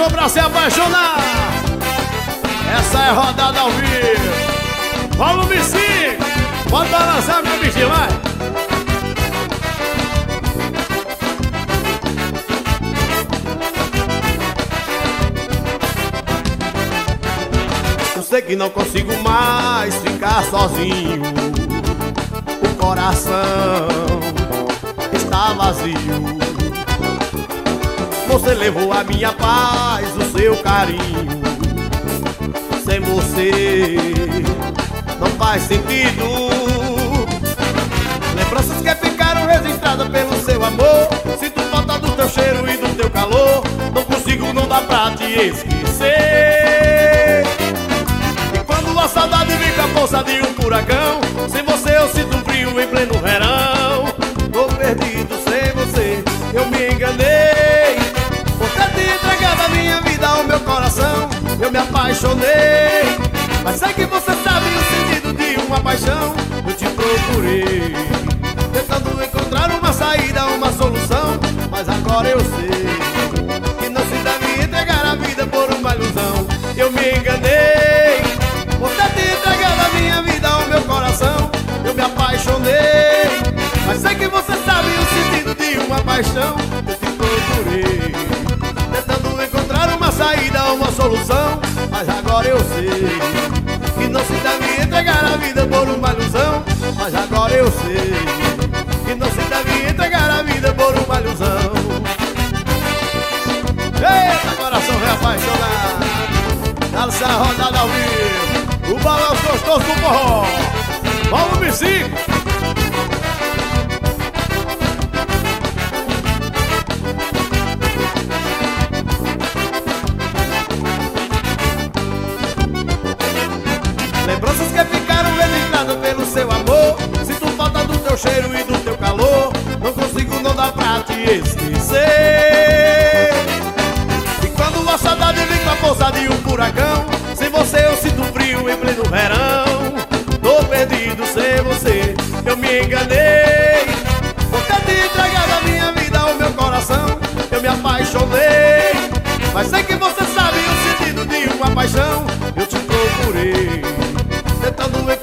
uma pra se apaixonar. Essa é rodada ao vivo. Volume 5. Pode balançar, meu bichinho, vai. Eu sei que não consigo mais ficar sozinho. O coração está vazio. Você levou a minha paz, o seu carinho. Sem você não faz sentido. Lembranças que ficaram registradas pelo seu amor. Sinto falta do teu cheiro e do teu calor. Não consigo, não dá pra te esquecer. E quando a saudade vem com a força de um furacão, sem você eu sinto frio em pleno verão. Tô perdido sem você, eu me enganei. Eu me apaixonei. Mas sei que você sabe o sentido de uma paixão. Eu te procurei, tentando encontrar uma saída, uma solução. Mas agora eu sei que não se deve entregar a vida por uma ilusão. Eu me enganei, ter te entregado a minha vida ao meu coração. Eu me apaixonei, mas sei que você sabe o sentido de uma paixão. Solução. Mas agora eu sei que não se deve entregar a vida por uma ilusão. Mas agora eu sei que não se deve entregar a vida por uma ilusão. Eita, coração reapaixonado Dança rodada ao vivo O balanço gostoso do forró Volume 5 cheiro e do teu calor Não consigo, não dá pra te esquecer. E quando a saudade vem com a força de um furacão Sem você eu sinto frio em pleno verão. Tô perdido sem você, eu me enganei. Por ter te entregado a minha vida ao meu coração Eu me apaixonei. Mas sei que você sabe o sentido de uma paixão Eu te procurei Tentando encontrar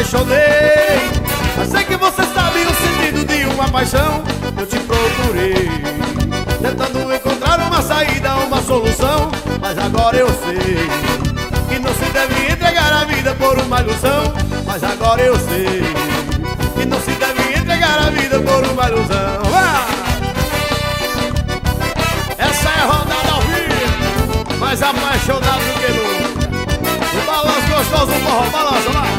apaixonei Mas sei que você sabe o sentido de uma paixão Eu te procurei Tentando encontrar uma saída, uma solução Mas agora eu sei Que não se deve entregar a vida por uma ilusão Mas agora eu sei Que não se deve entregar a vida por uma ilusão Vai! Essa é a rodada ao vivo Mais apaixonado do que nunca O balanço gostoso forró, balança, vai!